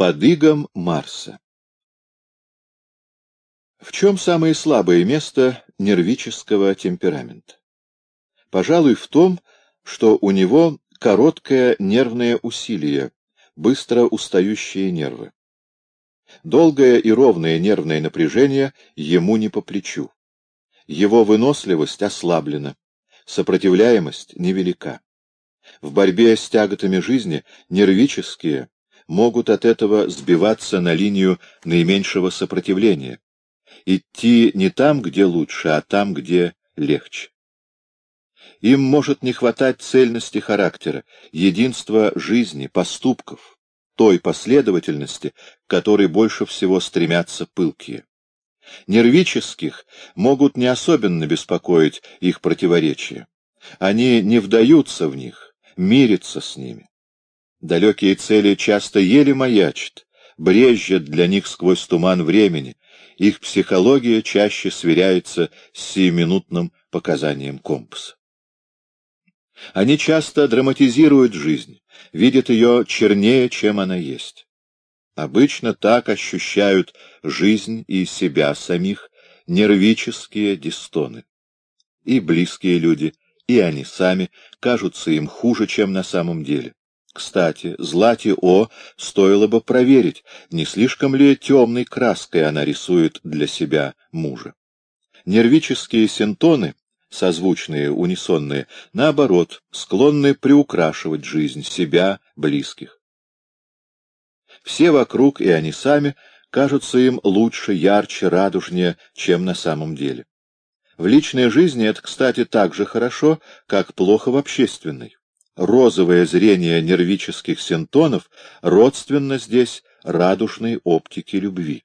Под игом Марса. В чем самое слабое место нервического темперамента? Пожалуй, в том, что у него короткое нервное усилие, быстро устающие нервы. Долгое и ровное нервное напряжение ему не по плечу. Его выносливость ослаблена, сопротивляемость невелика. В борьбе с тяготами жизни нервические могут от этого сбиваться на линию наименьшего сопротивления, идти не там, где лучше, а там, где легче. Им может не хватать цельности характера, единства жизни, поступков, той последовательности, к которой больше всего стремятся пылкие. Нервических могут не особенно беспокоить их противоречия. Они не вдаются в них, мирятся с ними. Далекие цели часто еле маячат, брежет для них сквозь туман времени, их психология чаще сверяется с сиюминутным показанием компаса. Они часто драматизируют жизнь, видят ее чернее, чем она есть. Обычно так ощущают жизнь и себя самих нервические дистоны. И близкие люди, и они сами кажутся им хуже, чем на самом деле. Кстати, Злате О стоило бы проверить, не слишком ли темной краской она рисует для себя мужа. Нервические синтоны созвучные, унисонные, наоборот, склонны приукрашивать жизнь себя, близких. Все вокруг, и они сами, кажутся им лучше, ярче, радужнее, чем на самом деле. В личной жизни это, кстати, так же хорошо, как плохо в общественной. Розовое зрение нервических синтонов родственно здесь радужной оптике любви.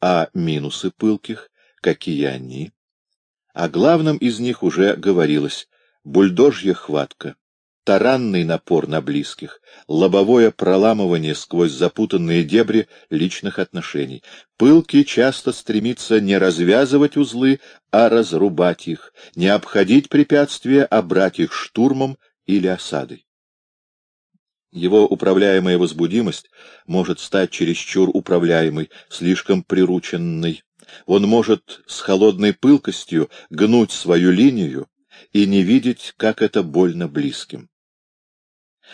А минусы пылких, какие они? О главном из них уже говорилось — бульдожья хватка, таранный напор на близких, лобовое проламывание сквозь запутанные дебри личных отношений. Пылки часто стремится не развязывать узлы, а разрубать их, не обходить препятствия, а брать их штурмом или осадой. Его управляемая возбудимость может стать чересчур управляемой, слишком прирученной, он может с холодной пылкостью гнуть свою линию и не видеть, как это больно близким.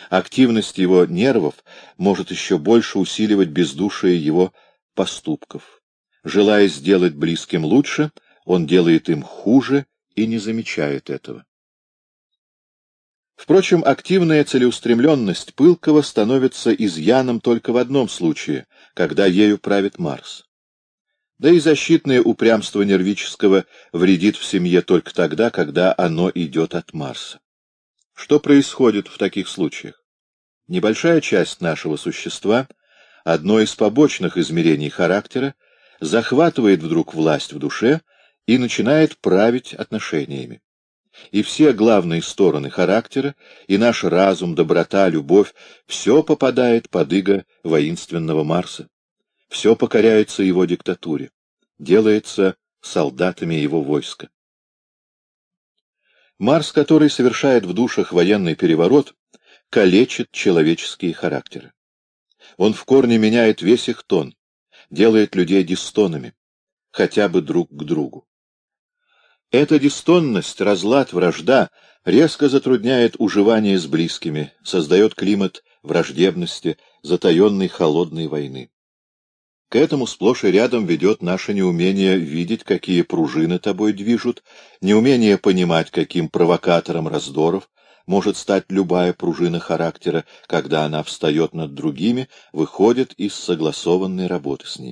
Активность его нервов может еще больше усиливать бездушие его поступков. Желая сделать близким лучше, он делает им хуже и не замечает этого. Впрочем, активная целеустремленность Пылкова становится изъяном только в одном случае, когда ею правит Марс. Да и защитное упрямство нервического вредит в семье только тогда, когда оно идет от Марса. Что происходит в таких случаях? Небольшая часть нашего существа, одно из побочных измерений характера, захватывает вдруг власть в душе и начинает править отношениями. И все главные стороны характера, и наш разум, доброта, любовь, все попадает под иго воинственного Марса все покоряется его диктатуре, делается солдатами его войска. Марс, который совершает в душах военный переворот, калечит человеческие характеры. Он в корне меняет весь их тон, делает людей дистонами, хотя бы друг к другу. Эта дистонность, разлад, вражда резко затрудняет уживание с близкими, создает климат враждебности, затаенной холодной войны. К этому сплошь и рядом ведет наше неумение видеть, какие пружины тобой движут, неумение понимать, каким провокатором раздоров может стать любая пружина характера, когда она встает над другими, выходит из согласованной работы с ними.